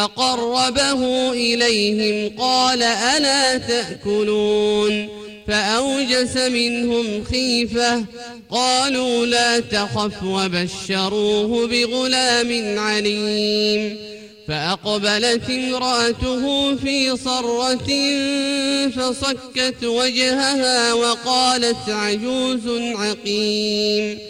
فقربه إليهم قال ألا تأكلون؟ فأوجس منهم خيفة قالوا لا تخف وبشروه بغلام عليم. فأقبلت امرأته في صرة فصكت وجهها وقالت عجوز عقيم.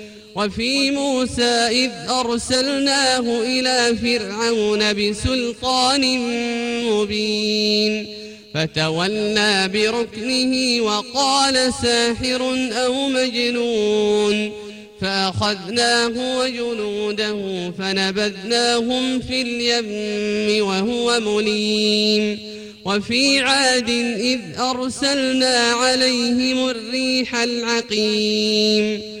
وفي موسى إذ أرسلناه إلى فرعون بسلطان مبين. فتولى بركنه وقال ساحر أو مجنون. فأخذناه وجنوده فنبذناهم في اليم وهو مليم. وفي عاد إذ أرسلنا عليهم الريح العقيم.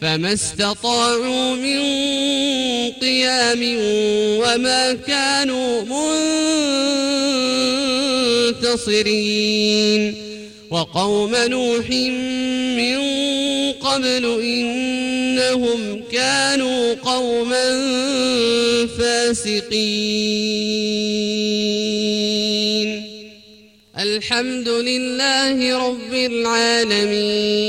فما استطاعوا من قيام وما كانوا منتصرين. وقوم نوح من قبل إنهم كانوا قوما فاسقين. الحمد لله رب العالمين.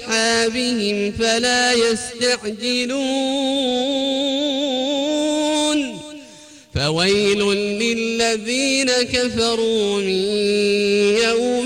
فلا يستعجلون. فويل للذين كفروا من يومهم